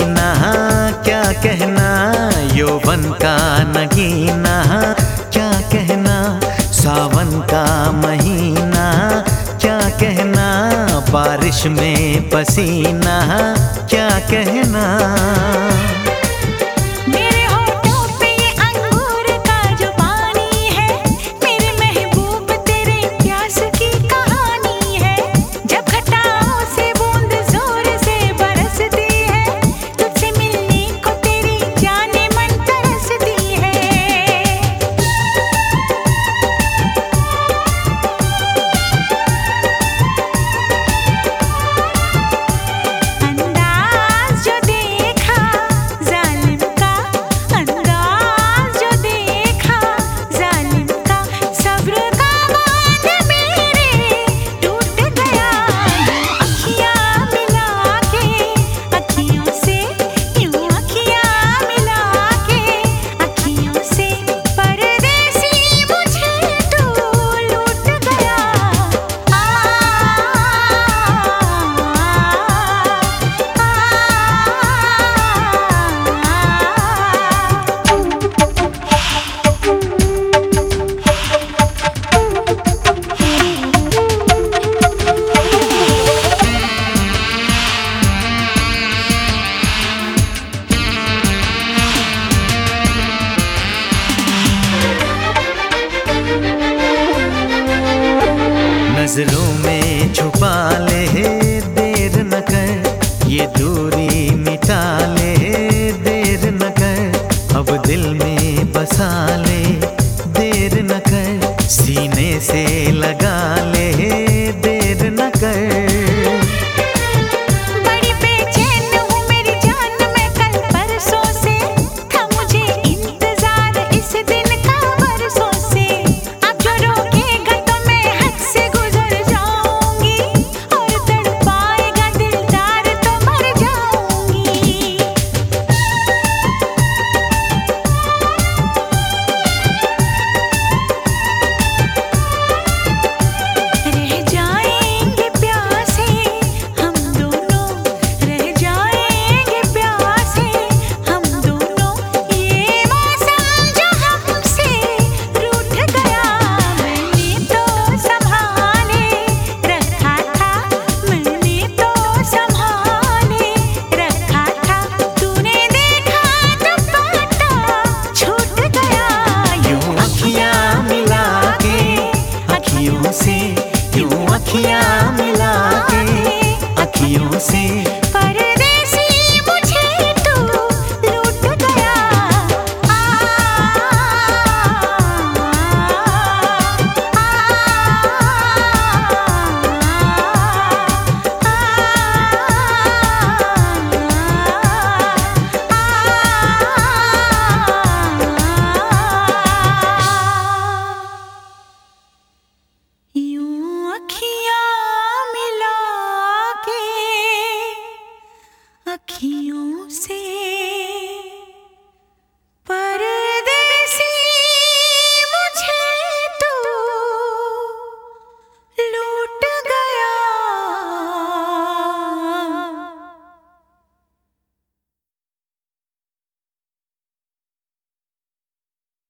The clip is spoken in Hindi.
नगीना, क्या कहना? यौवन का नगीना, क्या कहना? सावन का महीना, क्या कहना? बारिश में पसीना, क्या कहना? साले você. Parei